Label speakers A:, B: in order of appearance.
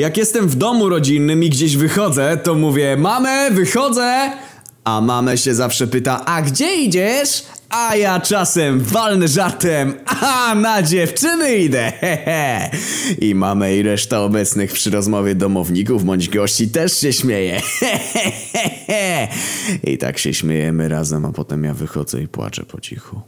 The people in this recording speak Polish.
A: Jak jestem w domu rodzinnym i gdzieś wychodzę, to mówię mamę, wychodzę! A mamę się zawsze pyta, a gdzie idziesz? A ja czasem walnę żartem, a na dziewczyny idę, hehe. I mamę i reszta obecnych przy rozmowie domowników bądź gości też się śmieje, hehehe. I tak się śmiejemy razem, a potem ja wychodzę i płaczę po cichu.